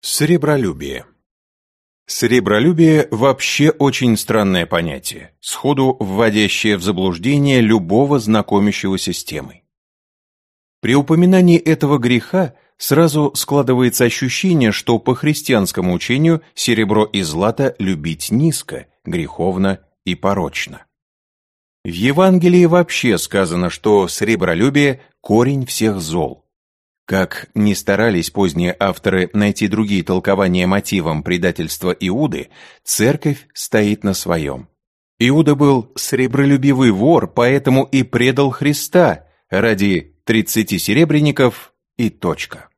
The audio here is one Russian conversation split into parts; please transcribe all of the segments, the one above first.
Сребролюбие Сребролюбие вообще очень странное понятие, сходу вводящее в заблуждение любого знакомящегося с темой. При упоминании этого греха сразу складывается ощущение, что по христианскому учению серебро и злато любить низко, греховно и порочно. В Евангелии вообще сказано, что сребролюбие – корень всех зол. Как ни старались поздние авторы найти другие толкования мотивам предательства Иуды, церковь стоит на своем. Иуда был сребролюбивый вор, поэтому и предал Христа ради тридцати серебряников и точка.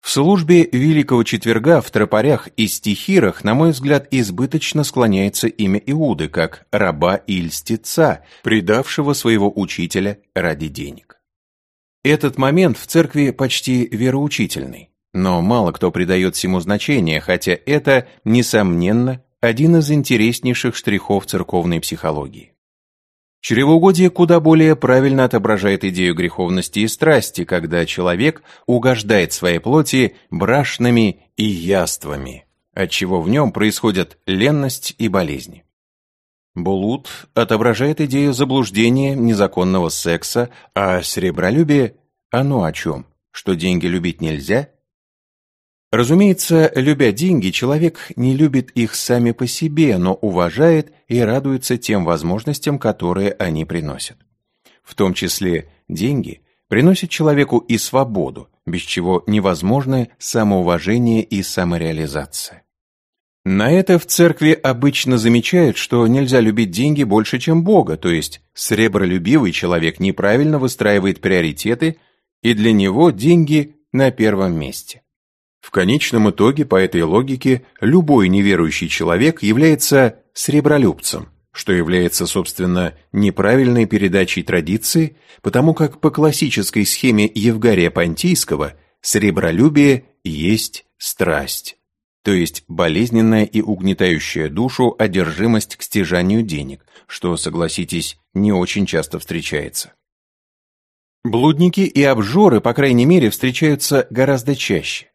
В службе Великого Четверга в тропарях и стихирах, на мой взгляд, избыточно склоняется имя Иуды, как раба и льстеца, предавшего своего учителя ради денег. Этот момент в церкви почти вероучительный, но мало кто придает всему значение, хотя это, несомненно, один из интереснейших штрихов церковной психологии. Чревоугодие куда более правильно отображает идею греховности и страсти, когда человек угождает своей плоти брашными и яствами, отчего в нем происходят ленность и болезни. Булут отображает идею заблуждения незаконного секса, а сребролюбие – оно о чем? Что деньги любить нельзя? Разумеется, любя деньги, человек не любит их сами по себе, но уважает и радуется тем возможностям, которые они приносят. В том числе деньги приносят человеку и свободу, без чего невозможны самоуважение и самореализация. На это в церкви обычно замечают, что нельзя любить деньги больше, чем Бога, то есть сребролюбивый человек неправильно выстраивает приоритеты, и для него деньги на первом месте. В конечном итоге, по этой логике, любой неверующий человек является сребролюбцем, что является, собственно, неправильной передачей традиции, потому как по классической схеме Евгария Понтийского сребролюбие есть страсть то есть болезненная и угнетающая душу одержимость к стяжанию денег, что, согласитесь, не очень часто встречается. Блудники и обжоры, по крайней мере, встречаются гораздо чаще.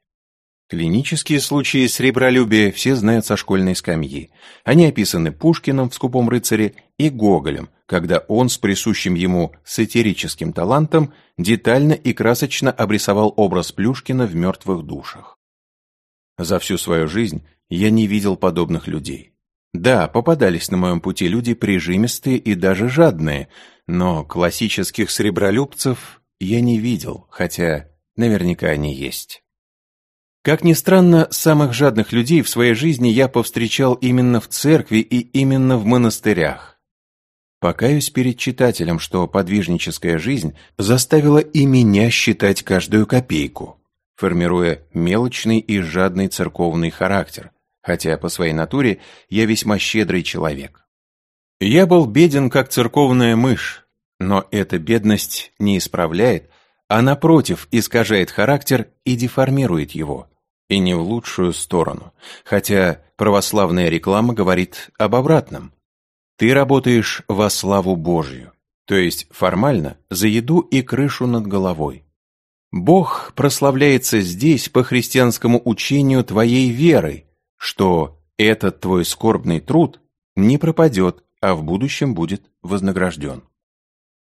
Клинические случаи сребролюбия все знают со школьной скамьи. Они описаны Пушкиным в «Скупом рыцаре» и Гоголем, когда он с присущим ему сатирическим талантом детально и красочно обрисовал образ Плюшкина в «Мертвых душах». За всю свою жизнь я не видел подобных людей. Да, попадались на моем пути люди прижимистые и даже жадные, но классических сребролюбцев я не видел, хотя наверняка они есть. Как ни странно, самых жадных людей в своей жизни я повстречал именно в церкви и именно в монастырях. Покаюсь перед читателем, что подвижническая жизнь заставила и меня считать каждую копейку формируя мелочный и жадный церковный характер, хотя по своей натуре я весьма щедрый человек. Я был беден, как церковная мышь, но эта бедность не исправляет, а напротив искажает характер и деформирует его, и не в лучшую сторону, хотя православная реклама говорит об обратном. Ты работаешь во славу Божью, то есть формально за еду и крышу над головой. Бог прославляется здесь по христианскому учению твоей веры, что этот твой скорбный труд не пропадет, а в будущем будет вознагражден.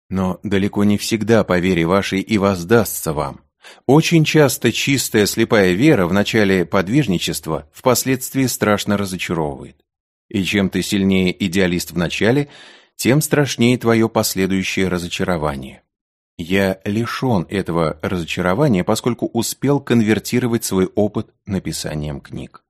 Но далеко не всегда по вере вашей и воздастся вам. Очень часто чистая слепая вера в начале подвижничества впоследствии страшно разочаровывает. И чем ты сильнее идеалист в начале, тем страшнее твое последующее разочарование. Я лишен этого разочарования, поскольку успел конвертировать свой опыт написанием книг.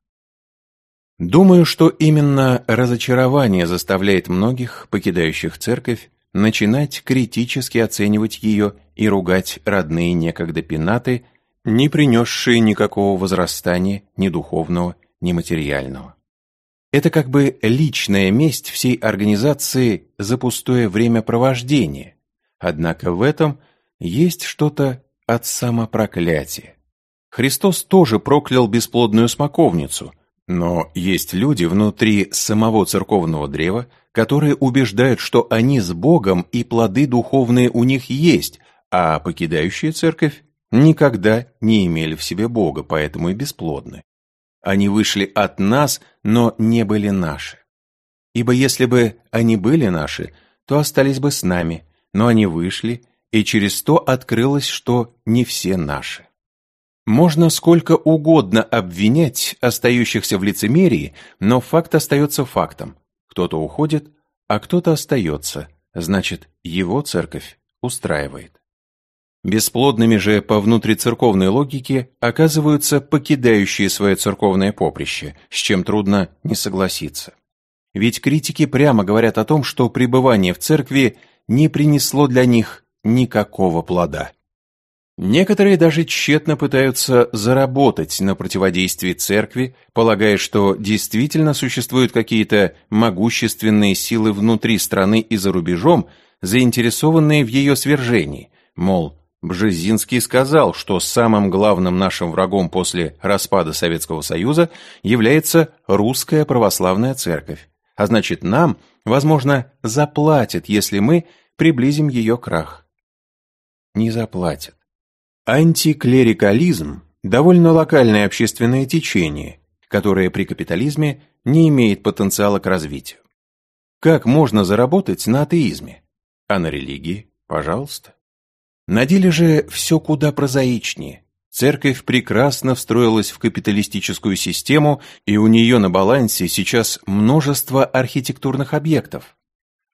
Думаю, что именно разочарование заставляет многих, покидающих церковь, начинать критически оценивать ее и ругать родные некогда пенаты, не принесшие никакого возрастания ни духовного, ни материального. Это как бы личная месть всей организации за пустое времяпровождение, Однако в этом есть что-то от самопроклятия. Христос тоже проклял бесплодную смоковницу, но есть люди внутри самого церковного древа, которые убеждают, что они с Богом и плоды духовные у них есть, а покидающие церковь никогда не имели в себе Бога, поэтому и бесплодны. Они вышли от нас, но не были наши. Ибо если бы они были наши, то остались бы с нами, но они вышли, и через то открылось, что не все наши. Можно сколько угодно обвинять остающихся в лицемерии, но факт остается фактом. Кто-то уходит, а кто-то остается, значит, его церковь устраивает. Бесплодными же по внутрицерковной логике оказываются покидающие свое церковное поприще, с чем трудно не согласиться. Ведь критики прямо говорят о том, что пребывание в церкви не принесло для них никакого плода. Некоторые даже тщетно пытаются заработать на противодействии церкви, полагая, что действительно существуют какие-то могущественные силы внутри страны и за рубежом, заинтересованные в ее свержении. Мол, Бжезинский сказал, что самым главным нашим врагом после распада Советского Союза является русская православная церковь. А значит, нам, возможно, заплатят, если мы приблизим ее крах. Не заплатят. Антиклерикализм – довольно локальное общественное течение, которое при капитализме не имеет потенциала к развитию. Как можно заработать на атеизме? А на религии? Пожалуйста. На деле же все куда прозаичнее. Церковь прекрасно встроилась в капиталистическую систему, и у нее на балансе сейчас множество архитектурных объектов.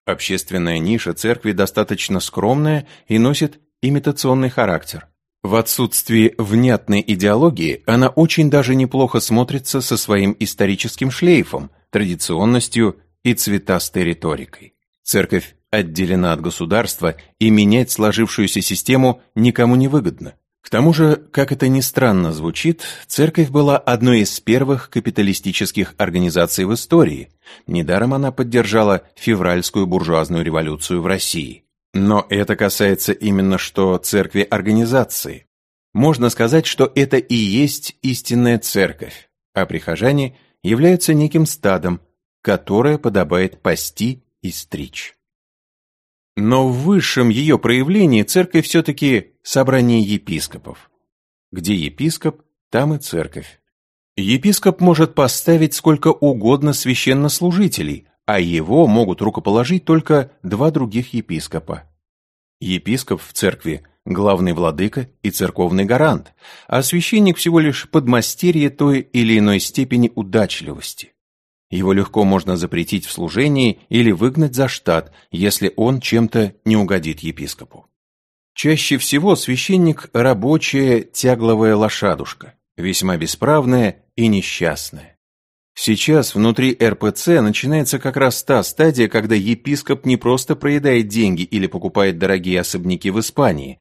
Общественная ниша церкви достаточно скромная и носит имитационный характер. В отсутствии внятной идеологии она очень даже неплохо смотрится со своим историческим шлейфом, традиционностью и цветастой риторикой. Церковь отделена от государства, и менять сложившуюся систему никому не выгодно. К тому же, как это ни странно звучит, церковь была одной из первых капиталистических организаций в истории. Недаром она поддержала февральскую буржуазную революцию в России. Но это касается именно что церкви организации. Можно сказать, что это и есть истинная церковь, а прихожане являются неким стадом, которое подобает пасти и стричь. Но в высшем ее проявлении церковь все-таки собрание епископов. Где епископ, там и церковь. Епископ может поставить сколько угодно священнослужителей, а его могут рукоположить только два других епископа. Епископ в церкви – главный владыка и церковный гарант, а священник всего лишь подмастерье той или иной степени удачливости. Его легко можно запретить в служении или выгнать за штат, если он чем-то не угодит епископу. Чаще всего священник – рабочая тягловая лошадушка, весьма бесправная и несчастная. Сейчас внутри РПЦ начинается как раз та стадия, когда епископ не просто проедает деньги или покупает дорогие особняки в Испании,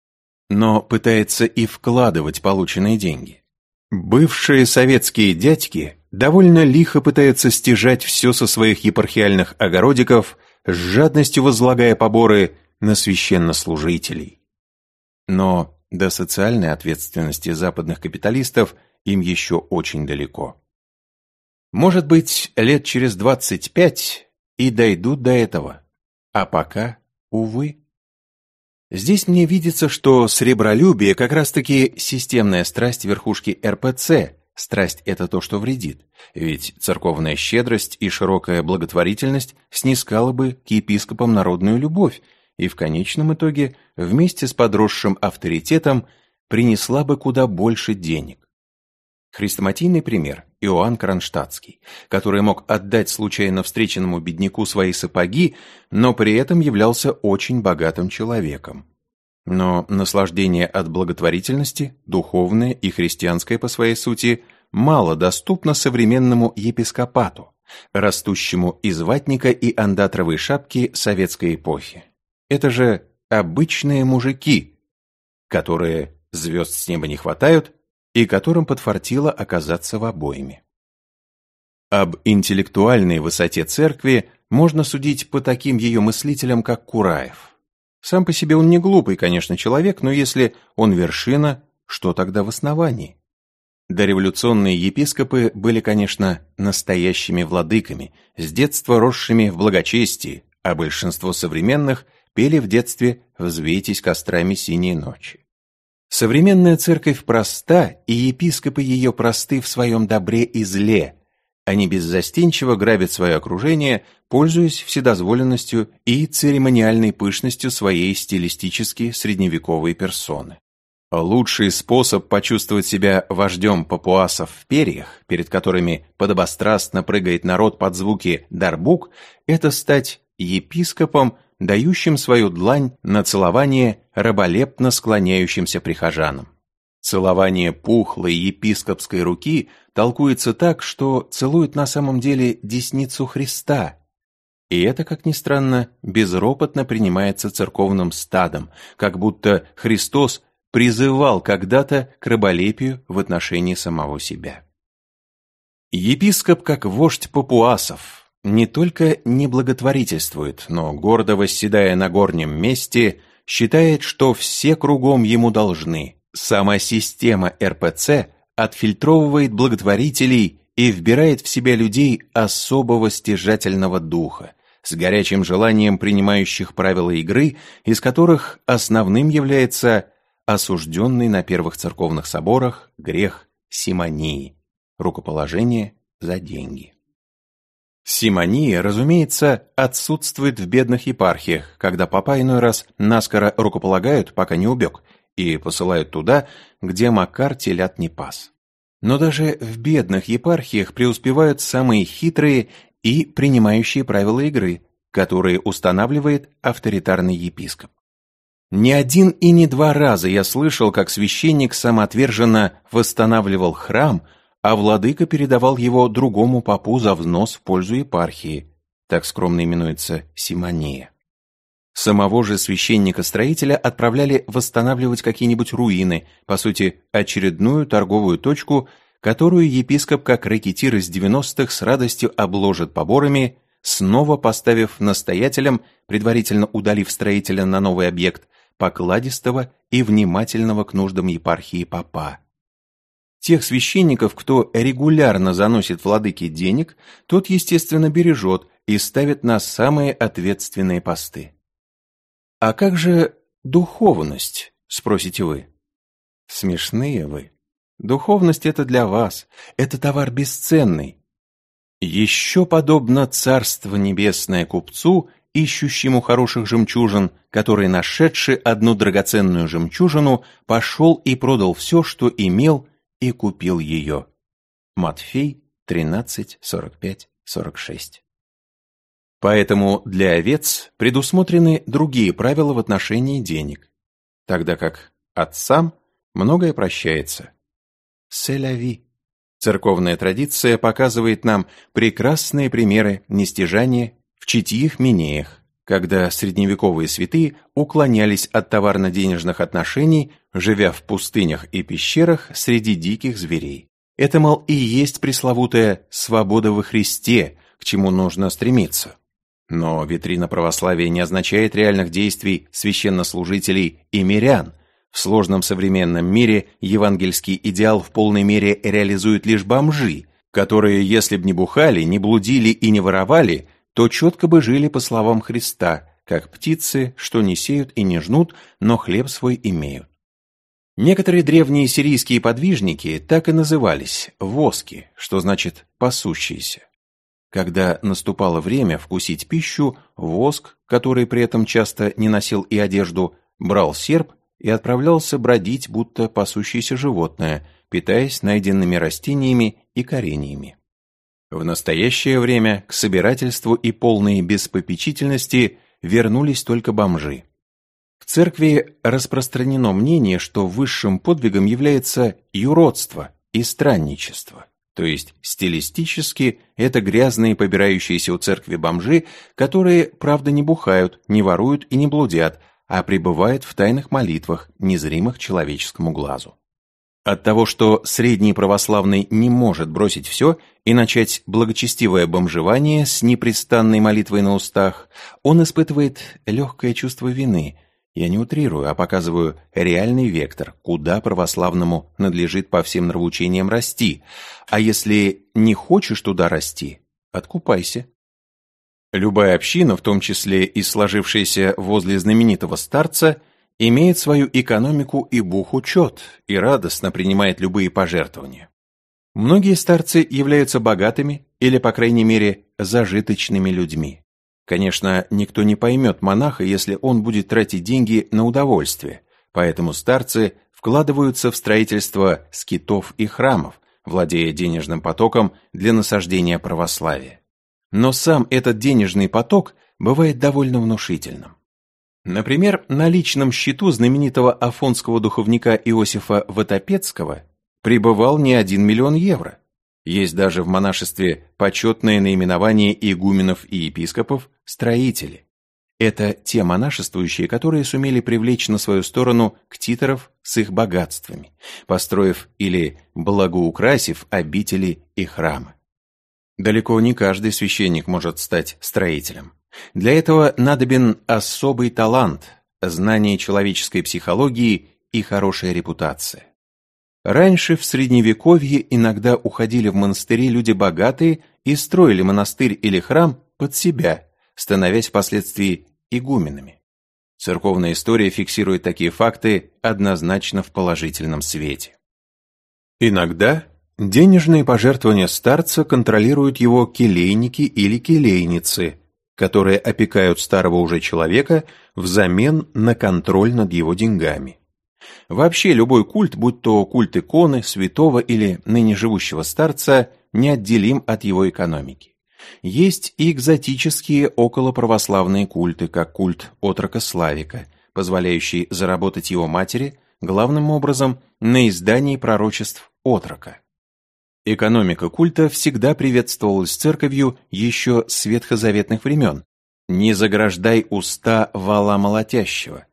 но пытается и вкладывать полученные деньги. Бывшие советские дядьки довольно лихо пытаются стяжать все со своих епархиальных огородиков, с жадностью возлагая поборы на священнослужителей. Но до социальной ответственности западных капиталистов им еще очень далеко. Может быть, лет через двадцать пять и дойдут до этого. А пока, увы. Здесь мне видится, что сребролюбие как раз-таки системная страсть верхушки РПЦ. Страсть – это то, что вредит. Ведь церковная щедрость и широкая благотворительность снискала бы к епископам народную любовь и в конечном итоге вместе с подросшим авторитетом принесла бы куда больше денег. Хрестоматийный пример – Иоанн Кронштадтский, который мог отдать случайно встреченному бедняку свои сапоги, но при этом являлся очень богатым человеком. Но наслаждение от благотворительности, духовное и христианское по своей сути, мало доступно современному епископату, растущему из ватника и андатровой шапки советской эпохи. Это же обычные мужики, которые звезд с неба не хватают, и которым подфартило оказаться в обоими. Об интеллектуальной высоте церкви можно судить по таким ее мыслителям, как Кураев. Сам по себе он не глупый, конечно, человек, но если он вершина, что тогда в основании? Дореволюционные епископы были, конечно, настоящими владыками, с детства росшими в благочестии, а большинство современных пели в детстве «Взвейтесь кострами синей ночи». Современная церковь проста, и епископы ее просты в своем добре и зле. Они беззастенчиво грабят свое окружение, пользуясь вседозволенностью и церемониальной пышностью своей стилистически средневековой персоны. Лучший способ почувствовать себя вождем папуасов в перьях, перед которыми подобострастно прыгает народ под звуки «дарбук», это стать епископом, дающим свою длань на целование раболепно склоняющимся прихожанам. Целование пухлой епископской руки толкуется так, что целует на самом деле десницу Христа. И это, как ни странно, безропотно принимается церковным стадом, как будто Христос призывал когда-то к раболепию в отношении самого себя. Епископ, как вождь папуасов, не только не благотворительствует, но, гордо восседая на горнем месте, считает, что все кругом ему должны. Сама система РПЦ отфильтровывает благотворителей и вбирает в себя людей особого стяжательного духа, с горячим желанием принимающих правила игры, из которых основным является осужденный на первых церковных соборах грех симонии, рукоположение за деньги. Симония, разумеется, отсутствует в бедных епархиях, когда папа иной раз наскоро рукополагают, пока не убег, и посылают туда, где Макар телят не пас. Но даже в бедных епархиях преуспевают самые хитрые и принимающие правила игры, которые устанавливает авторитарный епископ. Не один и не два раза я слышал, как священник самоотверженно восстанавливал храм, а владыка передавал его другому попу за взнос в пользу епархии, так скромно именуется симония. Самого же священника-строителя отправляли восстанавливать какие-нибудь руины, по сути, очередную торговую точку, которую епископ, как рэкетир из 90-х, с радостью обложит поборами, снова поставив настоятелем, предварительно удалив строителя на новый объект, покладистого и внимательного к нуждам епархии папа. Тех священников, кто регулярно заносит владыке денег, тот, естественно, бережет и ставит на самые ответственные посты. «А как же духовность?» – спросите вы. Смешные вы. Духовность – это для вас, это товар бесценный. Еще подобно Царство Небесное купцу – ищущему хороших жемчужин, который, нашедший одну драгоценную жемчужину, пошел и продал все, что имел, и купил ее. Матфей 13, 45, 46. Поэтому для овец предусмотрены другие правила в отношении денег, тогда как отцам многое прощается. Селяви. Церковная традиция показывает нам прекрасные примеры нестяжания в читьих минеях, когда средневековые святые уклонялись от товарно-денежных отношений, живя в пустынях и пещерах среди диких зверей. Это, мол, и есть пресловутая «свобода во Христе», к чему нужно стремиться. Но витрина православия не означает реальных действий священнослужителей и мирян. В сложном современном мире евангельский идеал в полной мере реализуют лишь бомжи, которые, если б не бухали, не блудили и не воровали, то четко бы жили по словам Христа, как птицы, что не сеют и не жнут, но хлеб свой имеют. Некоторые древние сирийские подвижники так и назывались – воски, что значит «пасущиеся». Когда наступало время вкусить пищу, воск, который при этом часто не носил и одежду, брал серп и отправлялся бродить, будто пасущееся животное, питаясь найденными растениями и кореньями. В настоящее время к собирательству и полной беспопечительности вернулись только бомжи. В церкви распространено мнение, что высшим подвигом является юродство и странничество. То есть стилистически это грязные побирающиеся у церкви бомжи, которые, правда, не бухают, не воруют и не блудят, а пребывают в тайных молитвах, незримых человеческому глазу. От того, что средний православный не может бросить все и начать благочестивое бомжевание с непрестанной молитвой на устах, он испытывает легкое чувство вины. Я не утрирую, а показываю реальный вектор, куда православному надлежит по всем нравоучениям расти. А если не хочешь туда расти, откупайся. Любая община, в том числе и сложившаяся возле знаменитого старца, имеет свою экономику и бухучет и радостно принимает любые пожертвования. Многие старцы являются богатыми или, по крайней мере, зажиточными людьми. Конечно, никто не поймет монаха, если он будет тратить деньги на удовольствие, поэтому старцы вкладываются в строительство скитов и храмов, владея денежным потоком для насаждения православия. Но сам этот денежный поток бывает довольно внушительным. Например, на личном счету знаменитого афонского духовника Иосифа Ватопецкого пребывал не один миллион евро. Есть даже в монашестве почетное наименование игуменов и епископов «строители». Это те монашествующие, которые сумели привлечь на свою сторону ктиторов с их богатствами, построив или благоукрасив обители и храмы. Далеко не каждый священник может стать строителем. Для этого надобен особый талант, знание человеческой психологии и хорошая репутация. Раньше в Средневековье иногда уходили в монастыри люди богатые и строили монастырь или храм под себя, становясь впоследствии игуменами. Церковная история фиксирует такие факты однозначно в положительном свете. Иногда денежные пожертвования старца контролируют его келейники или келейницы, которые опекают старого уже человека взамен на контроль над его деньгами. Вообще любой культ, будь то культ иконы, святого или ныне живущего старца, неотделим от его экономики. Есть и экзотические околоправославные культы, как культ отрока Славика, позволяющий заработать его матери, главным образом, на издании пророчеств отрока. Экономика культа всегда приветствовалась церковью еще с ветхозаветных времен. «Не заграждай уста вала молотящего»,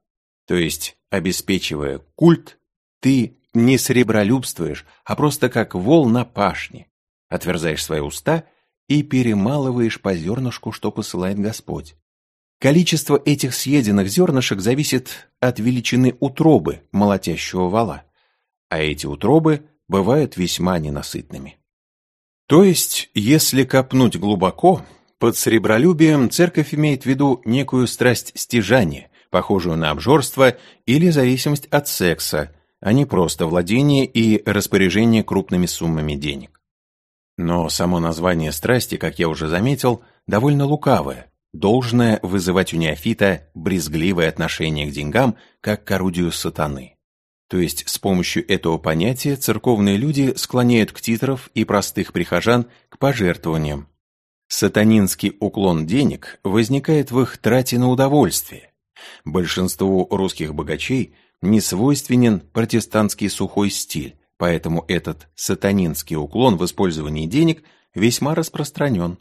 то есть обеспечивая культ, ты не сребролюбствуешь, а просто как вол на пашне, отверзаешь свои уста и перемалываешь по зернышку, что посылает Господь. Количество этих съеденных зернышек зависит от величины утробы молотящего вала, а эти утробы бывают весьма ненасытными. То есть, если копнуть глубоко, под сребролюбием церковь имеет в виду некую страсть стяжания, похожую на обжорство или зависимость от секса, а не просто владение и распоряжение крупными суммами денег. Но само название страсти, как я уже заметил, довольно лукавое, должное вызывать у неофита брезгливое отношение к деньгам, как к орудию сатаны. То есть с помощью этого понятия церковные люди склоняют ктиторов и простых прихожан к пожертвованиям. Сатанинский уклон денег возникает в их трате на удовольствие, Большинству русских богачей не свойственен протестантский сухой стиль, поэтому этот сатанинский уклон в использовании денег весьма распространен.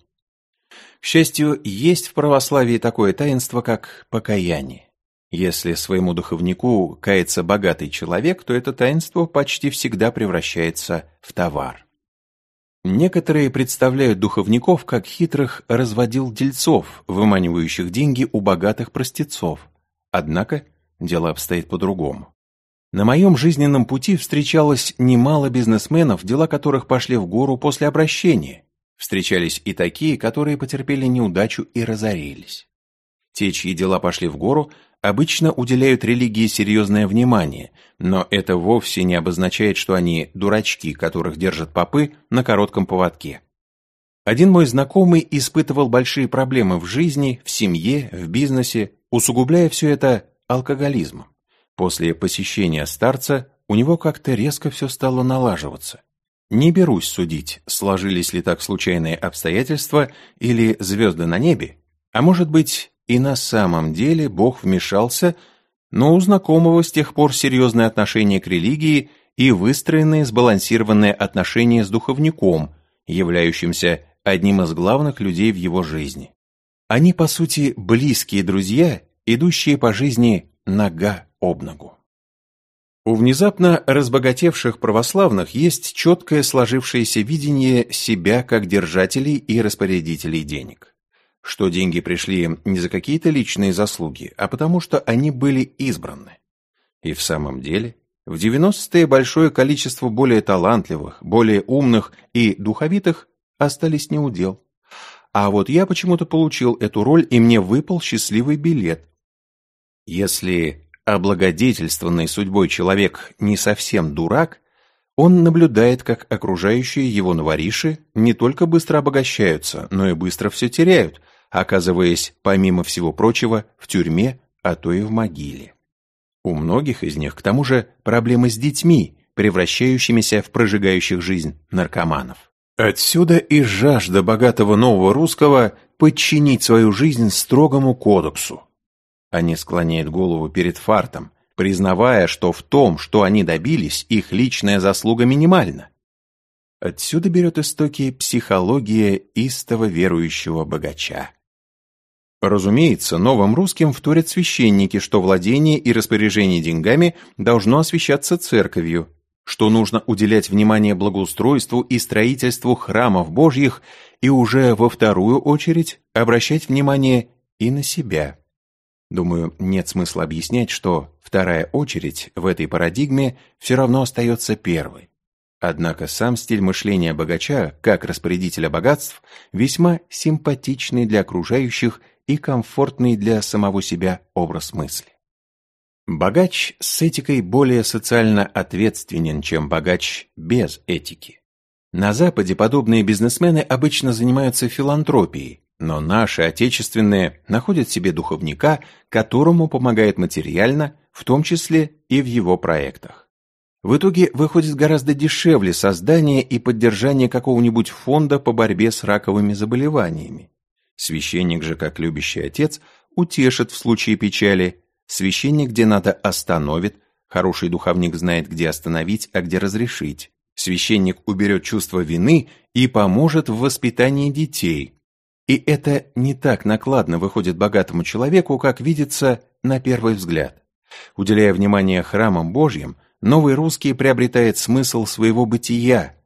К счастью, есть в православии такое таинство, как покаяние. Если своему духовнику кается богатый человек, то это таинство почти всегда превращается в товар. Некоторые представляют духовников как хитрых разводил дельцов, выманивающих деньги у богатых простецов. Однако дело обстоит по-другому. На моем жизненном пути встречалось немало бизнесменов, дела которых пошли в гору после обращения. Встречались и такие, которые потерпели неудачу и разорились. Те, чьи дела пошли в гору, обычно уделяют религии серьезное внимание, но это вовсе не обозначает, что они дурачки, которых держат попы на коротком поводке. Один мой знакомый испытывал большие проблемы в жизни, в семье, в бизнесе, усугубляя все это алкоголизмом. После посещения старца у него как-то резко все стало налаживаться. Не берусь судить, сложились ли так случайные обстоятельства или звезды на небе, а может быть и на самом деле Бог вмешался, но у знакомого с тех пор серьезное отношение к религии и выстроенные сбалансированные отношения с духовником, являющимся одним из главных людей в его жизни. Они, по сути, близкие друзья, идущие по жизни нога об ногу. У внезапно разбогатевших православных есть четкое сложившееся видение себя как держателей и распорядителей денег что деньги пришли не за какие-то личные заслуги, а потому что они были избраны. И в самом деле, в 90-е большое количество более талантливых, более умных и духовитых остались неудел. А вот я почему-то получил эту роль, и мне выпал счастливый билет. Если облагодетельствованный судьбой человек не совсем дурак, он наблюдает, как окружающие его новориши не только быстро обогащаются, но и быстро все теряют, оказываясь, помимо всего прочего, в тюрьме, а то и в могиле. У многих из них, к тому же, проблемы с детьми, превращающимися в прожигающих жизнь наркоманов. Отсюда и жажда богатого нового русского подчинить свою жизнь строгому кодексу. Они склоняют голову перед фартом, признавая, что в том, что они добились, их личная заслуга минимальна. Отсюда берет истоки психология истово верующего богача. Разумеется, новым русским вторят священники, что владение и распоряжение деньгами должно освящаться церковью, что нужно уделять внимание благоустройству и строительству храмов Божьих и уже во вторую очередь обращать внимание и на себя. Думаю, нет смысла объяснять, что вторая очередь в этой парадигме все равно остается первой. Однако сам стиль мышления богача, как распорядителя богатств, весьма симпатичный для окружающих и комфортный для самого себя образ мысли. Богач с этикой более социально ответственен, чем богач без этики. На Западе подобные бизнесмены обычно занимаются филантропией, но наши отечественные находят себе духовника, которому помогает материально, в том числе и в его проектах. В итоге выходит гораздо дешевле создание и поддержание какого-нибудь фонда по борьбе с раковыми заболеваниями. Священник же, как любящий отец, утешит в случае печали, священник где надо остановит, хороший духовник знает, где остановить, а где разрешить. Священник уберет чувство вины и поможет в воспитании детей, и это не так накладно выходит богатому человеку, как видится на первый взгляд. Уделяя внимание храмам Божьим, новый русский приобретает смысл своего бытия.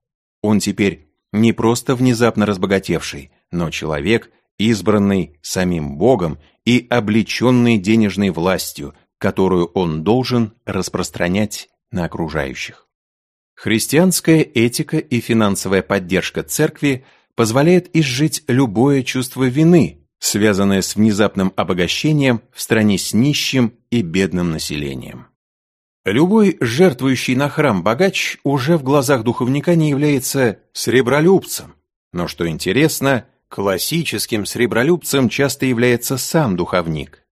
Он теперь не просто внезапно разбогатевший, но человек, избранный самим Богом и облеченный денежной властью, которую он должен распространять на окружающих. Христианская этика и финансовая поддержка церкви – позволяет изжить любое чувство вины, связанное с внезапным обогащением в стране с нищим и бедным населением. Любой жертвующий на храм богач уже в глазах духовника не является сребролюбцем. Но что интересно, классическим сребролюбцем часто является сам духовник.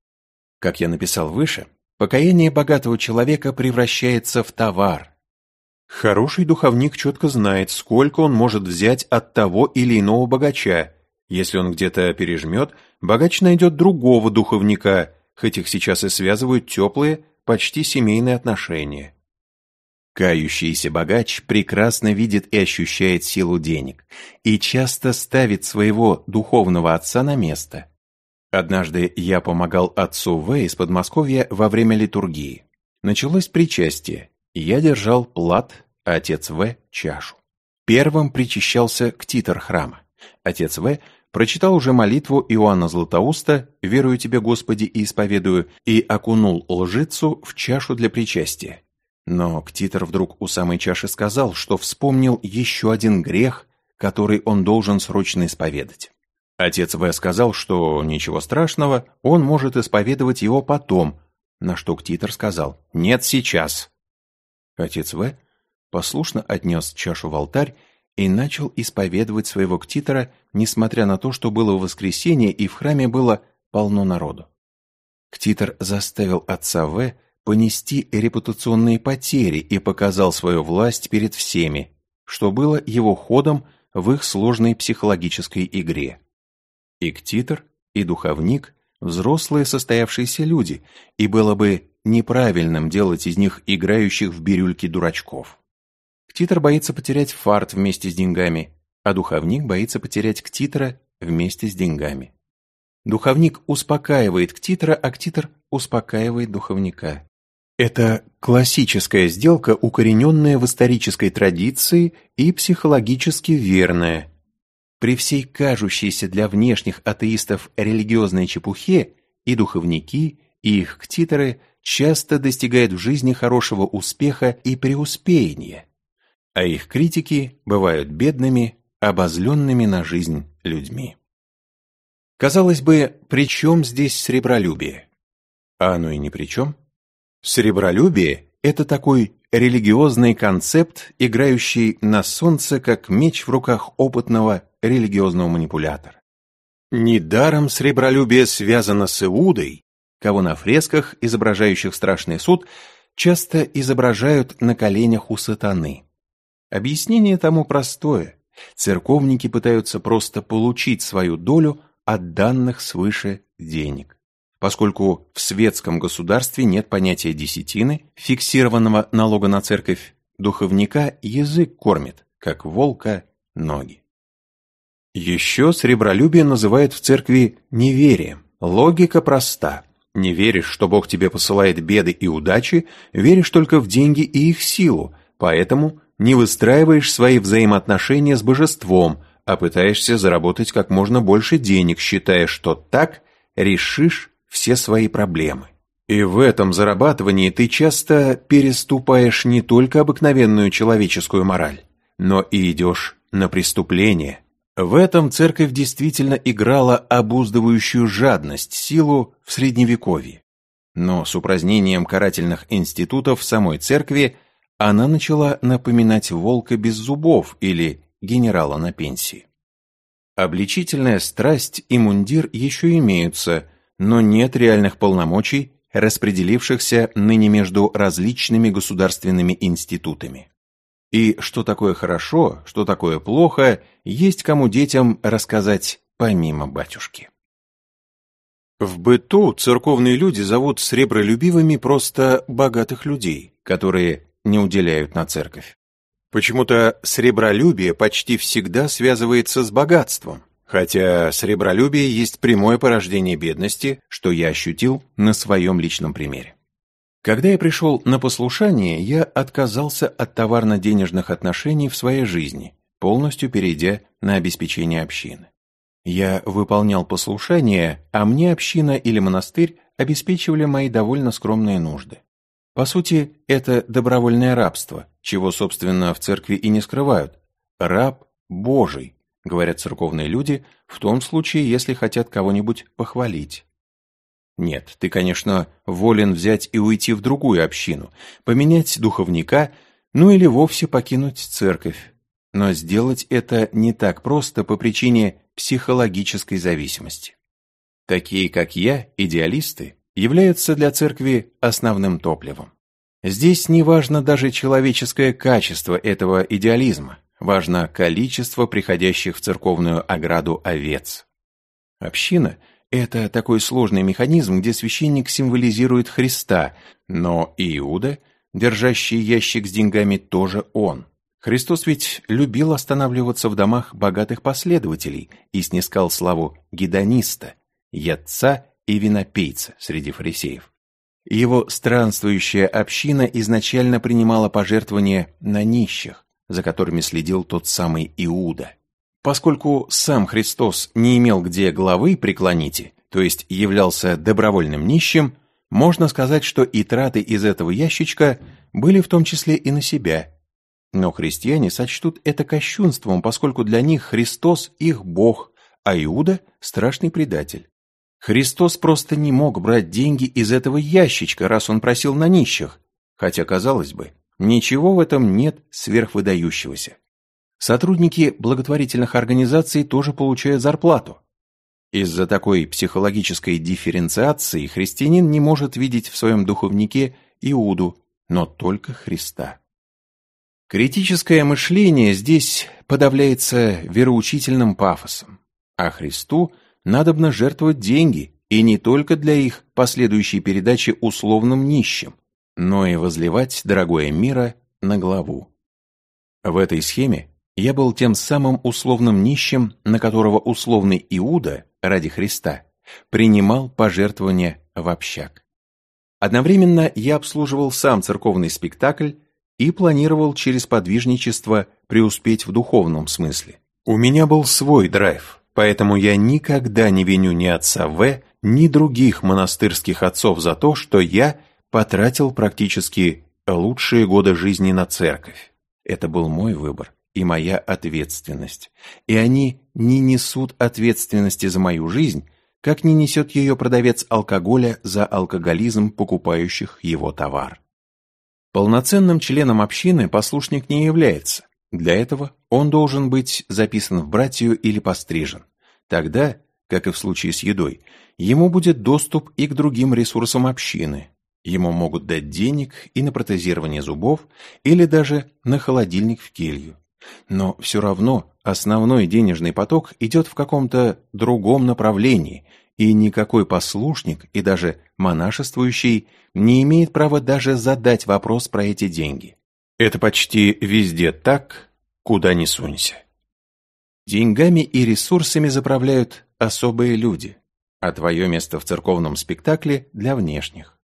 Как я написал выше, покаяние богатого человека превращается в товар, Хороший духовник четко знает, сколько он может взять от того или иного богача. Если он где-то пережмет, богач найдет другого духовника, хоть их сейчас и связывают теплые, почти семейные отношения. Кающийся богач прекрасно видит и ощущает силу денег и часто ставит своего духовного отца на место. Однажды я помогал отцу В из Подмосковья во время литургии. Началось причастие. Я держал плат, а отец В – чашу. Первым причащался к титр храма. Отец В прочитал уже молитву Иоанна Златоуста «Верую тебе, Господи, и исповедую» и окунул лжицу в чашу для причастия. Но Ктитор вдруг у самой чаши сказал, что вспомнил еще один грех, который он должен срочно исповедать. Отец В сказал, что ничего страшного, он может исповедовать его потом, на что Ктитор сказал «Нет, сейчас». Отец В послушно отнес чашу в алтарь и начал исповедовать своего ктитора, несмотря на то, что было воскресенье и в храме было полно народу. Ктитор заставил отца В понести репутационные потери и показал свою власть перед всеми, что было его ходом в их сложной психологической игре. И ктитор, и духовник – взрослые состоявшиеся люди, и было бы неправильным делать из них играющих в бирюльки дурачков. Ктитор боится потерять фарт вместе с деньгами, а духовник боится потерять ктитора вместе с деньгами. Духовник успокаивает ктитора, а ктитор успокаивает духовника. Это классическая сделка, укорененная в исторической традиции и психологически верная. При всей кажущейся для внешних атеистов религиозной чепухе и духовники, и их ктиторы часто достигают в жизни хорошего успеха и преуспеяния, а их критики бывают бедными, обозленными на жизнь людьми. Казалось бы, при чем здесь сребролюбие? А оно и ни при чем. Сребролюбие – это такой религиозный концепт, играющий на солнце, как меч в руках опытного религиозного манипулятора. Недаром сребролюбие связано с Иудой, кого на фресках, изображающих страшный суд, часто изображают на коленях у сатаны. Объяснение тому простое. Церковники пытаются просто получить свою долю от данных свыше денег. Поскольку в светском государстве нет понятия десятины, фиксированного налога на церковь, духовника язык кормит, как волка ноги. Еще сребролюбие называют в церкви неверием. Логика проста. Не веришь, что Бог тебе посылает беды и удачи, веришь только в деньги и их силу, поэтому не выстраиваешь свои взаимоотношения с божеством, а пытаешься заработать как можно больше денег, считая, что так решишь все свои проблемы. И в этом зарабатывании ты часто переступаешь не только обыкновенную человеческую мораль, но и идешь на преступление. В этом церковь действительно играла обуздывающую жадность, силу в Средневековье. Но с упразднением карательных институтов в самой церкви она начала напоминать волка без зубов или генерала на пенсии. Обличительная страсть и мундир еще имеются, но нет реальных полномочий, распределившихся ныне между различными государственными институтами. И что такое хорошо, что такое плохо, есть кому детям рассказать помимо батюшки. В быту церковные люди зовут сребролюбивыми просто богатых людей, которые не уделяют на церковь. Почему-то сребролюбие почти всегда связывается с богатством, хотя сребролюбие есть прямое порождение бедности, что я ощутил на своем личном примере. Когда я пришел на послушание, я отказался от товарно-денежных отношений в своей жизни, полностью перейдя на обеспечение общины. Я выполнял послушание, а мне община или монастырь обеспечивали мои довольно скромные нужды. По сути, это добровольное рабство, чего, собственно, в церкви и не скрывают. Раб Божий, говорят церковные люди, в том случае, если хотят кого-нибудь похвалить. Нет, ты, конечно, волен взять и уйти в другую общину, поменять духовника, ну или вовсе покинуть церковь. Но сделать это не так просто по причине психологической зависимости. Такие, как я, идеалисты, являются для церкви основным топливом. Здесь не важно даже человеческое качество этого идеализма, важно количество приходящих в церковную ограду овец. Община – это такой сложный механизм, где священник символизирует Христа, но Иуда, держащий ящик с деньгами, тоже он. Христос ведь любил останавливаться в домах богатых последователей и снискал славу гедониста, ядца и винопейца среди фарисеев. Его странствующая община изначально принимала пожертвования на нищих, за которыми следил тот самый Иуда. Поскольку сам Христос не имел где главы преклоните, то есть являлся добровольным нищим, можно сказать, что и траты из этого ящичка были в том числе и на себя. Но христиане сочтут это кощунством, поскольку для них Христос их Бог, а Иуда – страшный предатель. Христос просто не мог брать деньги из этого ящичка, раз он просил на нищих, хотя, казалось бы, ничего в этом нет сверхвыдающегося. Сотрудники благотворительных организаций тоже получают зарплату. Из-за такой психологической дифференциации христианин не может видеть в своем духовнике Иуду, но только Христа. Критическое мышление здесь подавляется вероучительным пафосом, а Христу – надобно жертвовать деньги, и не только для их последующей передачи условным нищим, но и возливать дорогое мира на главу. В этой схеме я был тем самым условным нищим, на которого условный Иуда ради Христа принимал пожертвования в общак. Одновременно я обслуживал сам церковный спектакль и планировал через подвижничество преуспеть в духовном смысле. У меня был свой драйв, Поэтому я никогда не виню ни отца В, ни других монастырских отцов за то, что я потратил практически лучшие годы жизни на церковь. Это был мой выбор и моя ответственность. И они не несут ответственности за мою жизнь, как не несет ее продавец алкоголя за алкоголизм покупающих его товар. Полноценным членом общины послушник не является. Для этого он должен быть записан в братью или пострижен. Тогда, как и в случае с едой, ему будет доступ и к другим ресурсам общины. Ему могут дать денег и на протезирование зубов, или даже на холодильник в келью. Но все равно основной денежный поток идет в каком-то другом направлении, и никакой послушник и даже монашествующий не имеет права даже задать вопрос про эти деньги. Это почти везде так, куда ни сунься. Деньгами и ресурсами заправляют особые люди, а твое место в церковном спектакле для внешних.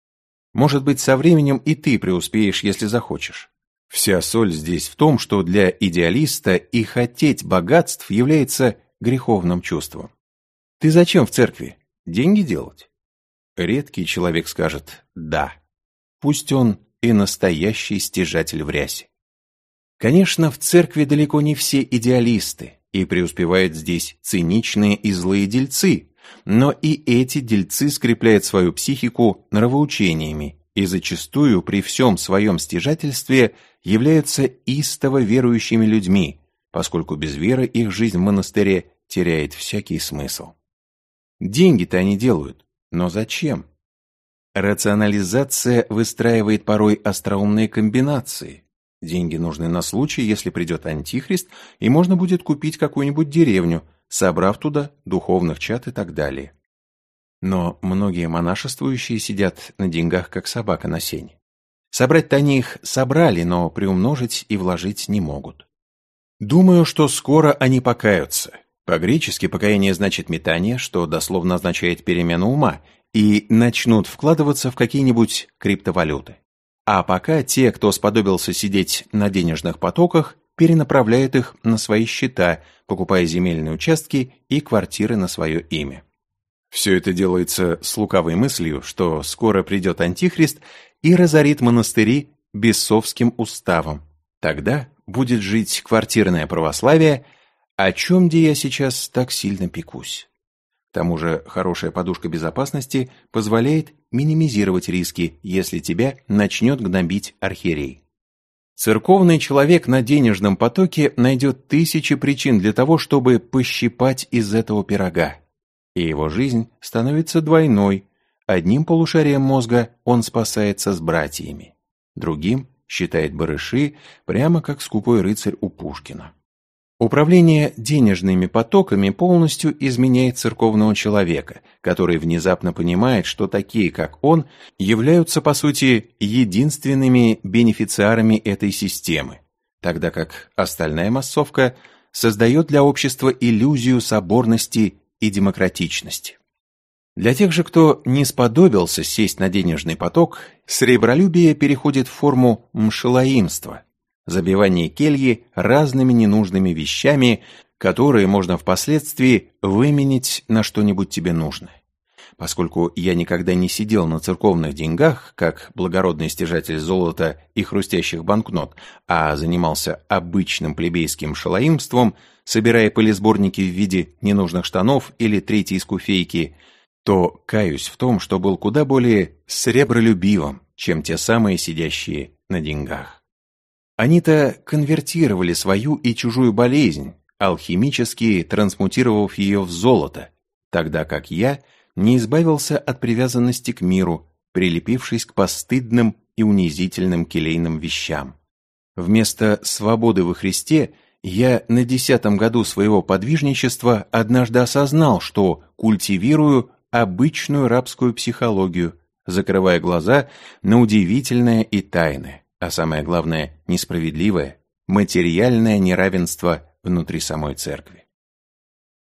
Может быть, со временем и ты преуспеешь, если захочешь. Вся соль здесь в том, что для идеалиста и хотеть богатств является греховным чувством. Ты зачем в церкви? Деньги делать? Редкий человек скажет «да». Пусть он и настоящий стяжатель в рясе. Конечно, в церкви далеко не все идеалисты, и преуспевают здесь циничные и злые дельцы, но и эти дельцы скрепляют свою психику нравоучениями и зачастую при всем своем стяжательстве являются истово верующими людьми, поскольку без веры их жизнь в монастыре теряет всякий смысл. Деньги-то они делают, но зачем? Рационализация выстраивает порой остроумные комбинации. Деньги нужны на случай, если придет антихрист, и можно будет купить какую-нибудь деревню, собрав туда духовных чат и так далее. Но многие монашествующие сидят на деньгах, как собака на сене. Собрать-то они их собрали, но приумножить и вложить не могут. Думаю, что скоро они покаются. По-гречески покаяние значит метание, что дословно означает перемену ума, и начнут вкладываться в какие-нибудь криптовалюты. А пока те, кто сподобился сидеть на денежных потоках, перенаправляют их на свои счета, покупая земельные участки и квартиры на свое имя. Все это делается с лукавой мыслью, что скоро придет Антихрист и разорит монастыри бесовским уставом. Тогда будет жить квартирное православие, о чем где я сейчас так сильно пекусь. К тому же хорошая подушка безопасности позволяет минимизировать риски, если тебя начнет гнобить архиерей. Церковный человек на денежном потоке найдет тысячи причин для того, чтобы пощипать из этого пирога. И его жизнь становится двойной, Одним полушарием мозга он спасается с братьями, другим считает барыши, прямо как скупой рыцарь у Пушкина. Управление денежными потоками полностью изменяет церковного человека, который внезапно понимает, что такие, как он, являются, по сути, единственными бенефициарами этой системы, тогда как остальная массовка создает для общества иллюзию соборности и демократичности. Для тех же, кто не сподобился сесть на денежный поток, сребролюбие переходит в форму мшелаимства, забивание кельи разными ненужными вещами, которые можно впоследствии выменить на что-нибудь тебе нужное. Поскольку я никогда не сидел на церковных деньгах, как благородный стяжатель золота и хрустящих банкнот, а занимался обычным плебейским шалаимством, собирая пылесборники в виде ненужных штанов или третьей скуфейки – то каюсь в том, что был куда более сребролюбивым, чем те самые сидящие на деньгах. Они-то конвертировали свою и чужую болезнь, алхимически трансмутировав ее в золото, тогда как я не избавился от привязанности к миру, прилепившись к постыдным и унизительным келейным вещам. Вместо свободы во Христе я на десятом году своего подвижничества однажды осознал, что культивирую обычную рабскую психологию, закрывая глаза на удивительное и тайное, а самое главное, несправедливое, материальное неравенство внутри самой церкви.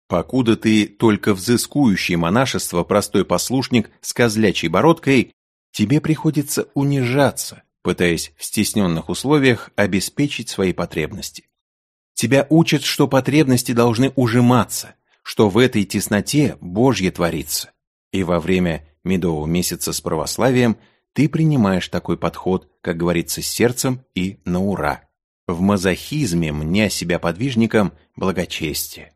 Покуда ты только взыскующий монашество простой послушник с козлячей бородкой, тебе приходится унижаться, пытаясь в стесненных условиях обеспечить свои потребности. Тебя учат, что потребности должны ужиматься, что в этой тесноте Божье творится. И во время медового месяца с православием ты принимаешь такой подход, как говорится, с сердцем и на ура. В мазохизме мне себя подвижником благочестие.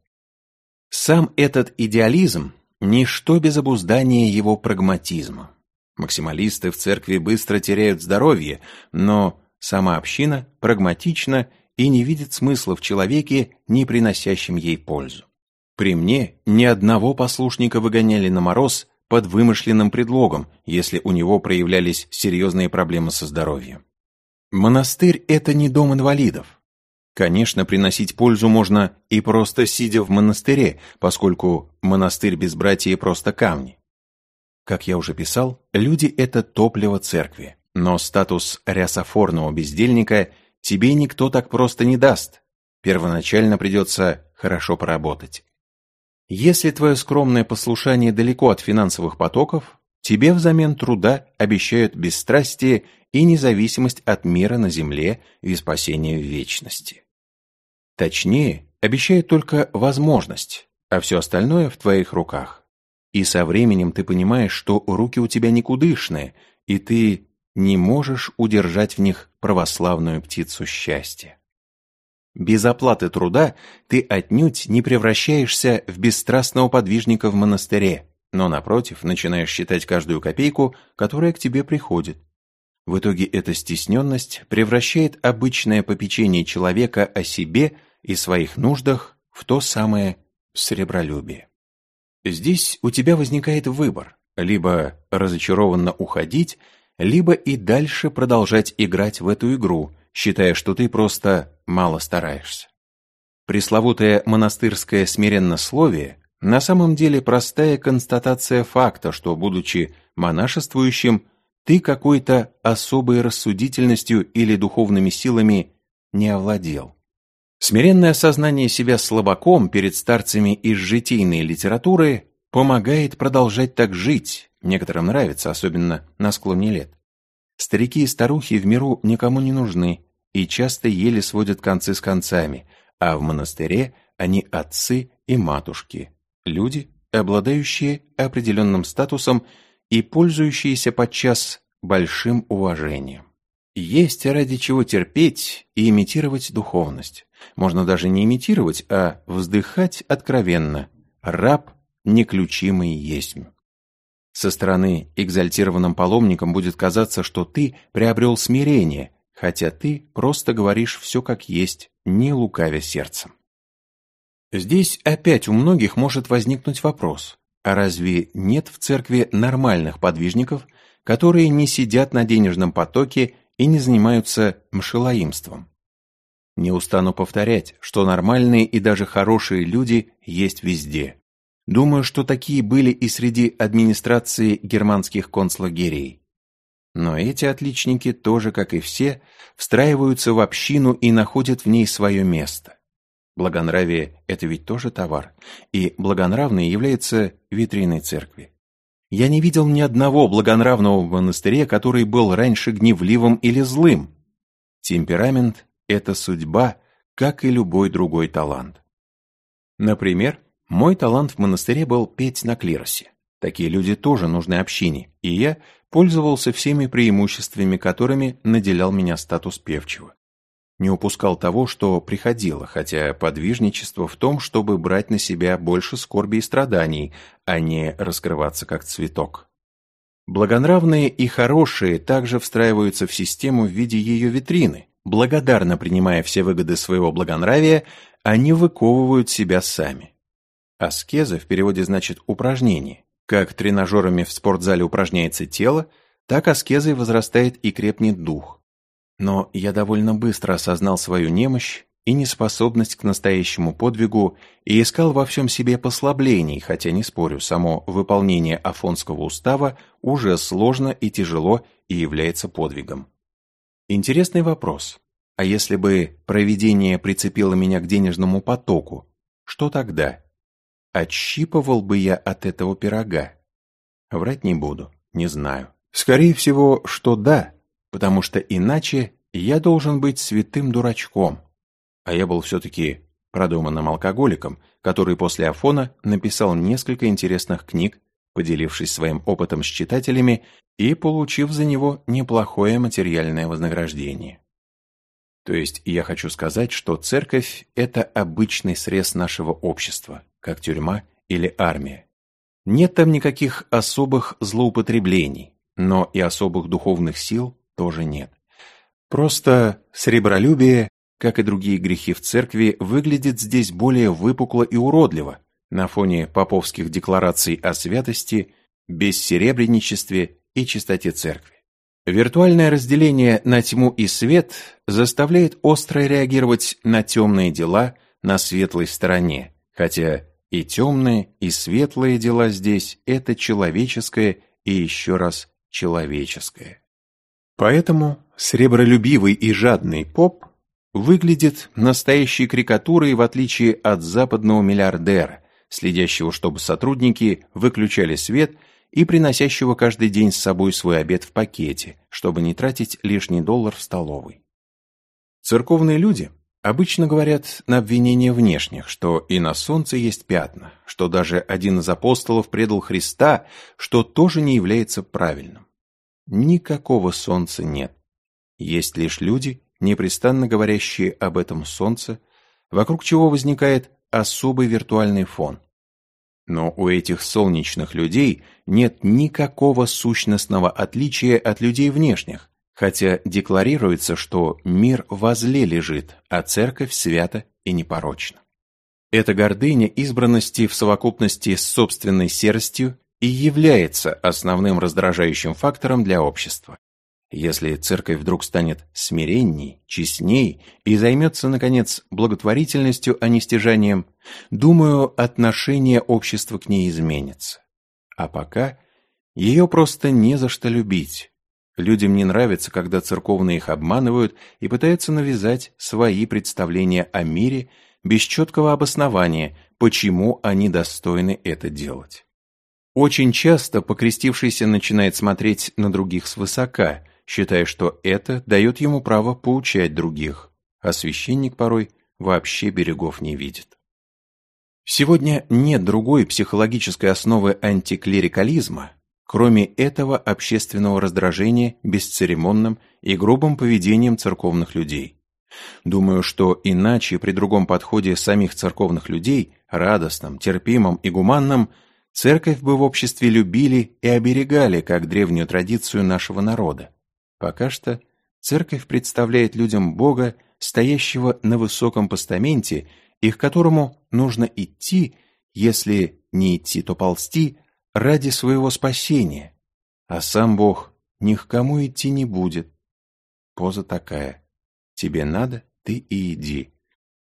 Сам этот идеализм ничто без обуздания его прагматизма. Максималисты в церкви быстро теряют здоровье, но сама община прагматична и не видит смысла в человеке, не приносящем ей пользу. При мне ни одного послушника выгоняли на мороз под вымышленным предлогом, если у него проявлялись серьезные проблемы со здоровьем. Монастырь – это не дом инвалидов. Конечно, приносить пользу можно и просто сидя в монастыре, поскольку монастырь без братья просто камни. Как я уже писал, люди – это топливо церкви, но статус рясофорного бездельника тебе никто так просто не даст. Первоначально придется хорошо поработать. Если твое скромное послушание далеко от финансовых потоков, тебе взамен труда обещают бесстрастие и независимость от мира на земле и спасение в вечности. Точнее, обещают только возможность, а все остальное в твоих руках. И со временем ты понимаешь, что руки у тебя никудышные, и ты не можешь удержать в них православную птицу счастья. Без оплаты труда ты отнюдь не превращаешься в бесстрастного подвижника в монастыре, но, напротив, начинаешь считать каждую копейку, которая к тебе приходит. В итоге эта стесненность превращает обычное попечение человека о себе и своих нуждах в то самое сребролюбие. Здесь у тебя возникает выбор – либо разочарованно уходить, либо и дальше продолжать играть в эту игру, считая, что ты просто мало стараешься. Пресловутое монастырское смиреннословие на самом деле простая констатация факта, что, будучи монашествующим, ты какой-то особой рассудительностью или духовными силами не овладел. Смиренное осознание себя слабаком перед старцами из житийной литературы помогает продолжать так жить, некоторым нравится, особенно на склоне лет. Старики и старухи в миру никому не нужны и часто еле сводят концы с концами, а в монастыре они отцы и матушки, люди, обладающие определенным статусом и пользующиеся подчас большим уважением. Есть ради чего терпеть и имитировать духовность. Можно даже не имитировать, а вздыхать откровенно. Раб неключимый есть. Со стороны экзальтированным паломникам будет казаться, что ты приобрел смирение, хотя ты просто говоришь все как есть, не лукавя сердцем. Здесь опять у многих может возникнуть вопрос, а разве нет в церкви нормальных подвижников, которые не сидят на денежном потоке и не занимаются мшелоимством? Не устану повторять, что нормальные и даже хорошие люди есть везде. Думаю, что такие были и среди администрации германских концлагерей. Но эти отличники тоже, как и все, встраиваются в общину и находят в ней свое место. Благонравие – это ведь тоже товар, и благонравный является витриной церкви. Я не видел ни одного благонравного в монастыре, который был раньше гневливым или злым. Темперамент это судьба, как и любой другой талант. Например, мой талант в монастыре был петь на клиросе. Такие люди тоже нужны общине, и я пользовался всеми преимуществами, которыми наделял меня статус певчего. Не упускал того, что приходило, хотя подвижничество в том, чтобы брать на себя больше скорби и страданий, а не раскрываться как цветок. Благонравные и хорошие также встраиваются в систему в виде ее витрины, благодарно принимая все выгоды своего благонравия, они выковывают себя сами. Аскеза в переводе значит «упражнение». Как тренажерами в спортзале упражняется тело, так аскезой возрастает и крепнет дух. Но я довольно быстро осознал свою немощь и неспособность к настоящему подвигу и искал во всем себе послаблений, хотя не спорю, само выполнение Афонского устава уже сложно и тяжело и является подвигом. Интересный вопрос. А если бы провидение прицепило меня к денежному потоку, что тогда? Отщипывал бы я от этого пирога? Врать не буду, не знаю. Скорее всего, что да, потому что иначе я должен быть святым дурачком. А я был все-таки продуманным алкоголиком, который после Афона написал несколько интересных книг, поделившись своим опытом с читателями и получив за него неплохое материальное вознаграждение. То есть я хочу сказать, что церковь – это обычный срез нашего общества, как тюрьма или армия. Нет там никаких особых злоупотреблений, но и особых духовных сил тоже нет. Просто сребролюбие, как и другие грехи в церкви, выглядит здесь более выпукло и уродливо на фоне поповских деклараций о святости, бессеребреничестве и чистоте церкви. Виртуальное разделение на тьму и свет заставляет остро реагировать на темные дела на светлой стороне, хотя и темные, и светлые дела здесь – это человеческое и еще раз человеческое. Поэтому сребролюбивый и жадный поп выглядит настоящей карикатурой в отличие от западного миллиардера, следящего, чтобы сотрудники выключали свет и приносящего каждый день с собой свой обед в пакете, чтобы не тратить лишний доллар в столовой. Церковные люди Обычно говорят на обвинение внешних, что и на солнце есть пятна, что даже один из апостолов предал Христа, что тоже не является правильным. Никакого солнца нет. Есть лишь люди, непрестанно говорящие об этом солнце, вокруг чего возникает особый виртуальный фон. Но у этих солнечных людей нет никакого сущностного отличия от людей внешних, хотя декларируется, что мир возле лежит, а церковь свята и непорочна. Эта гордыня избранности в совокупности с собственной серостью и является основным раздражающим фактором для общества. Если церковь вдруг станет смиренней, честней и займется, наконец, благотворительностью, а не стяжанием, думаю, отношение общества к ней изменится. А пока ее просто не за что любить, Людям не нравится, когда церковные их обманывают и пытаются навязать свои представления о мире без четкого обоснования, почему они достойны это делать. Очень часто покрестившийся начинает смотреть на других свысока, считая, что это дает ему право поучать других, а священник порой вообще берегов не видит. Сегодня нет другой психологической основы антиклерикализма, кроме этого общественного раздражения бесцеремонным и грубым поведением церковных людей. Думаю, что иначе при другом подходе самих церковных людей, радостном, терпимом и гуманном, церковь бы в обществе любили и оберегали как древнюю традицию нашего народа. Пока что церковь представляет людям Бога, стоящего на высоком постаменте, и к которому нужно идти, если не идти, то ползти, ради своего спасения, а сам Бог ни к кому идти не будет. Поза такая. Тебе надо, ты и иди.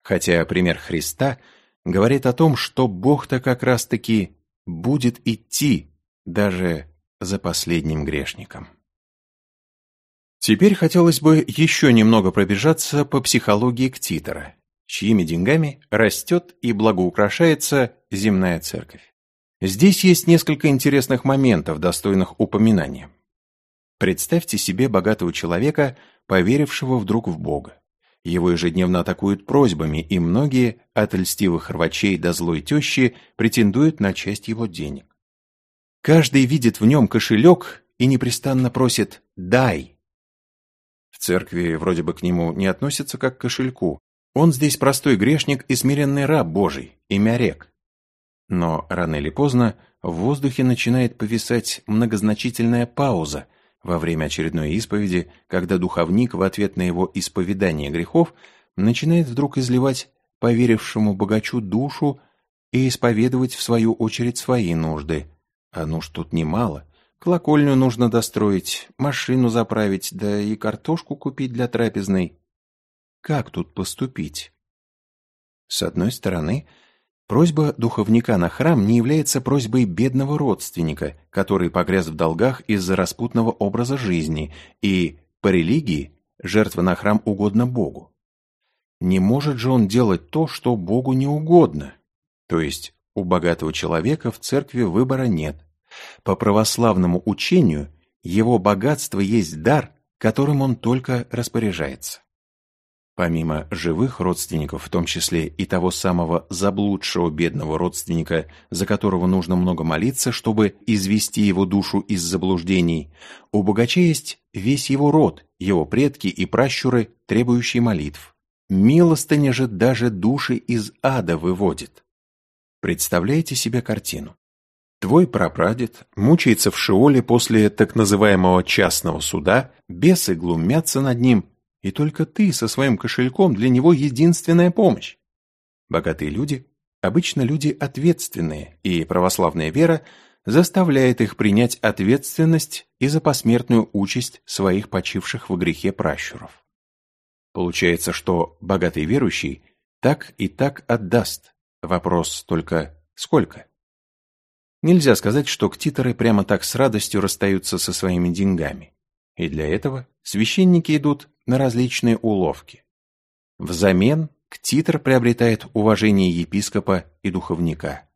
Хотя пример Христа говорит о том, что Бог-то как раз-таки будет идти даже за последним грешником. Теперь хотелось бы еще немного пробежаться по психологии Ктитора, чьими деньгами растет и благоукрашается земная церковь. Здесь есть несколько интересных моментов, достойных упоминания. Представьте себе богатого человека, поверившего вдруг в Бога. Его ежедневно атакуют просьбами, и многие, от льстивых рвачей до злой тещи, претендуют на часть его денег. Каждый видит в нем кошелек и непрестанно просит «дай». В церкви вроде бы к нему не относятся как к кошельку. Он здесь простой грешник и смиренный раб Божий, имя рек. Но рано или поздно в воздухе начинает повисать многозначительная пауза во время очередной исповеди, когда духовник в ответ на его исповедание грехов начинает вдруг изливать поверившему богачу душу и исповедовать в свою очередь свои нужды. А нужд тут немало. Колокольню нужно достроить, машину заправить, да и картошку купить для трапезной. Как тут поступить? С одной стороны, Просьба духовника на храм не является просьбой бедного родственника, который погряз в долгах из-за распутного образа жизни, и, по религии, жертва на храм угодна Богу. Не может же он делать то, что Богу не угодно. То есть у богатого человека в церкви выбора нет. По православному учению его богатство есть дар, которым он только распоряжается. Помимо живых родственников, в том числе и того самого заблудшего бедного родственника, за которого нужно много молиться, чтобы извести его душу из заблуждений, у богача есть весь его род, его предки и пращуры, требующие молитв. Милостыня же даже души из ада выводит. Представляете себе картину? Твой прапрадед мучается в Шиоле после так называемого частного суда, бесы глумятся над ним, и только ты со своим кошельком для него единственная помощь. Богатые люди обычно люди ответственные, и православная вера заставляет их принять ответственность и за посмертную участь своих почивших во грехе пращуров. Получается, что богатый верующий так и так отдаст. Вопрос только сколько? Нельзя сказать, что ктиторы прямо так с радостью расстаются со своими деньгами. И для этого священники идут на различные уловки. Взамен ктитор приобретает уважение епископа и духовника.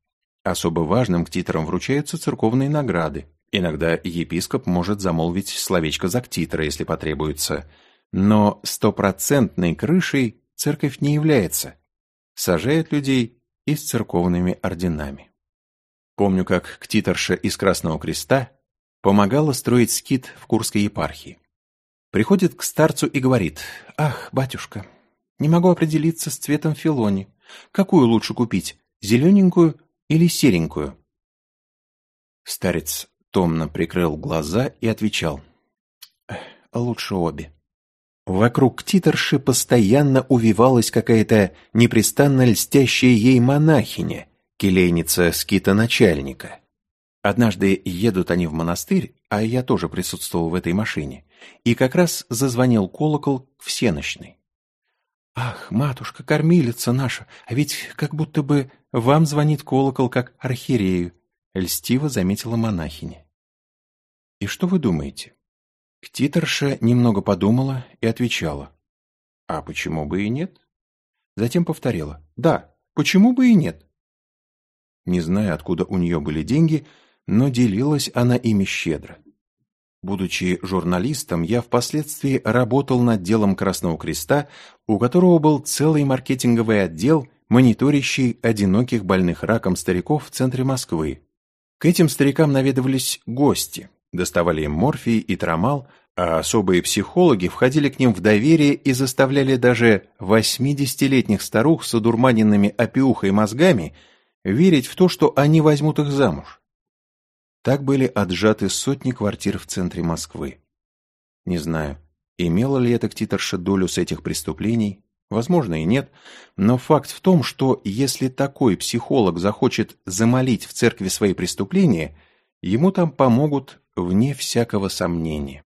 Особо важным ктиторам вручаются церковные награды. Иногда епископ может замолвить словечко за ктитора, если потребуется. Но стопроцентной крышей церковь не является. Сажает людей и с церковными орденами. Помню, как ктиторша из Красного Креста помогала строить скит в Курской епархии. Приходит к старцу и говорит, «Ах, батюшка, не могу определиться с цветом филони. Какую лучше купить, зелененькую или серенькую?» Старец томно прикрыл глаза и отвечал, «Лучше обе». Вокруг титорши постоянно увивалась какая-то непрестанно льстящая ей монахиня, келейница скита-начальника. Однажды едут они в монастырь, а я тоже присутствовал в этой машине, и как раз зазвонил колокол в всеночной. «Ах, матушка, кормилица наша, а ведь как будто бы вам звонит колокол, как архиерею», — льстиво заметила монахиня. «И что вы думаете?» Ктиторша немного подумала и отвечала. «А почему бы и нет?» Затем повторила. «Да, почему бы и нет?» Не зная, откуда у нее были деньги, но делилась она ими щедро. Будучи журналистом, я впоследствии работал над делом Красного Креста, у которого был целый маркетинговый отдел, мониторящий одиноких больных раком стариков в центре Москвы. К этим старикам наведывались гости, доставали им морфий и трамал, а особые психологи входили к ним в доверие и заставляли даже 80-летних старух с одурманенными опиухой мозгами верить в то, что они возьмут их замуж. Так были отжаты сотни квартир в центре Москвы. Не знаю, имела ли эта ктиторша долю с этих преступлений, возможно и нет, но факт в том, что если такой психолог захочет замолить в церкви свои преступления, ему там помогут вне всякого сомнения.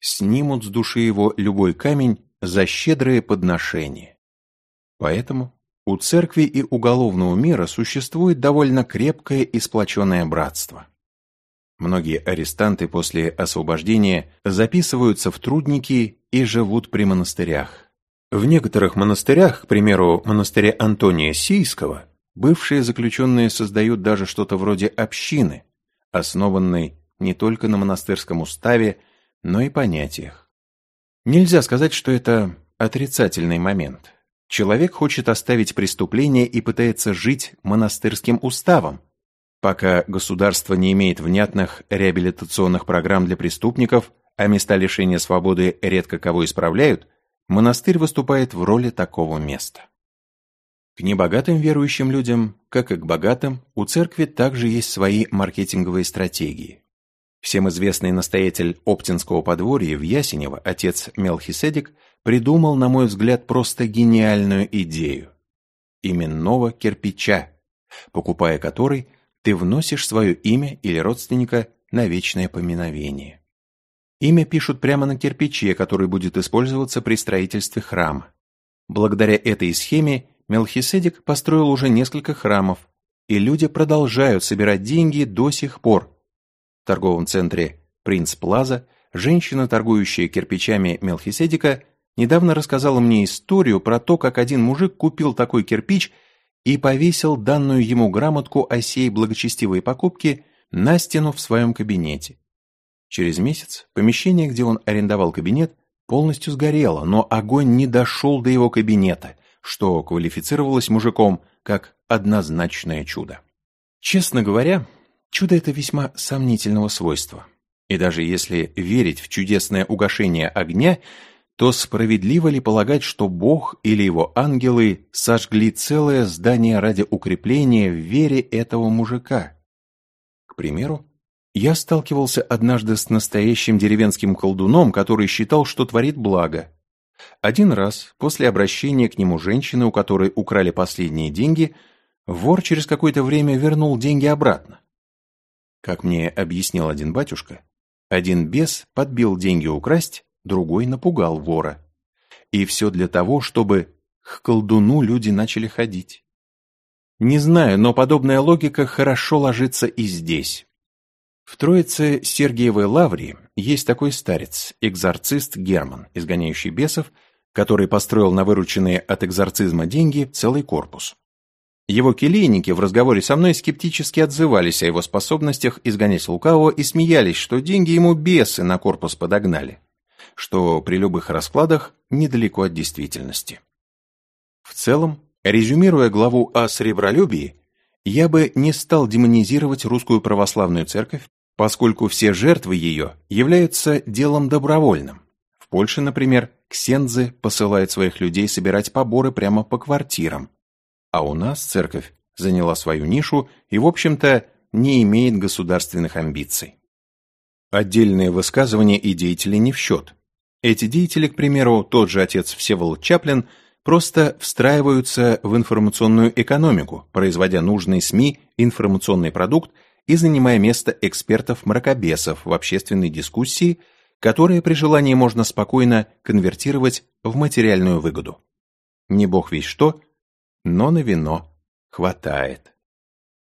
Снимут с души его любой камень за щедрые подношения. Поэтому у церкви и уголовного мира существует довольно крепкое и сплоченное братство. Многие арестанты после освобождения записываются в трудники и живут при монастырях. В некоторых монастырях, к примеру, монастыре Антония Сийского, бывшие заключенные создают даже что-то вроде общины, основанной не только на монастырском уставе, но и понятиях. Нельзя сказать, что это отрицательный момент. Человек хочет оставить преступление и пытается жить монастырским уставом. Пока государство не имеет внятных реабилитационных программ для преступников, а места лишения свободы редко кого исправляют, монастырь выступает в роли такого места. К небогатым верующим людям, как и к богатым, у церкви также есть свои маркетинговые стратегии. Всем известный настоятель Оптинского подворья в Ясенево, отец Мелхиседек, придумал, на мой взгляд, просто гениальную идею. Именного кирпича, покупая который, ты вносишь свое имя или родственника на вечное поминовение. Имя пишут прямо на кирпиче, который будет использоваться при строительстве храма. Благодаря этой схеме Мелхиседек построил уже несколько храмов, и люди продолжают собирать деньги до сих пор, торговом центре «Принц Плаза» женщина, торгующая кирпичами Мелхиседека, недавно рассказала мне историю про то, как один мужик купил такой кирпич и повесил данную ему грамотку о сей благочестивой покупке на стену в своем кабинете. Через месяц помещение, где он арендовал кабинет, полностью сгорело, но огонь не дошел до его кабинета, что квалифицировалось мужиком как однозначное чудо. Честно говоря, Чудо это весьма сомнительного свойства. И даже если верить в чудесное угошение огня, то справедливо ли полагать, что Бог или его ангелы сожгли целое здание ради укрепления в вере этого мужика? К примеру, я сталкивался однажды с настоящим деревенским колдуном, который считал, что творит благо. Один раз, после обращения к нему женщины, у которой украли последние деньги, вор через какое-то время вернул деньги обратно. Как мне объяснил один батюшка, один бес подбил деньги украсть, другой напугал вора. И все для того, чтобы к колдуну люди начали ходить. Не знаю, но подобная логика хорошо ложится и здесь. В Троице Сергиевой Лаврии есть такой старец, экзорцист Герман, изгоняющий бесов, который построил на вырученные от экзорцизма деньги целый корпус. Его келейники в разговоре со мной скептически отзывались о его способностях изгонять лукавого и смеялись, что деньги ему бесы на корпус подогнали, что при любых раскладах недалеко от действительности. В целом, резюмируя главу о сребролюбии, я бы не стал демонизировать русскую православную церковь, поскольку все жертвы ее являются делом добровольным. В Польше, например, ксензы посылают своих людей собирать поборы прямо по квартирам, а у нас церковь заняла свою нишу и, в общем-то, не имеет государственных амбиций. Отдельные высказывания и деятели не в счет. Эти деятели, к примеру, тот же отец Всеволод Чаплин, просто встраиваются в информационную экономику, производя нужный СМИ информационный продукт и занимая место экспертов-мракобесов в общественной дискуссии, которая при желании можно спокойно конвертировать в материальную выгоду. Не бог весь что, но на вино хватает.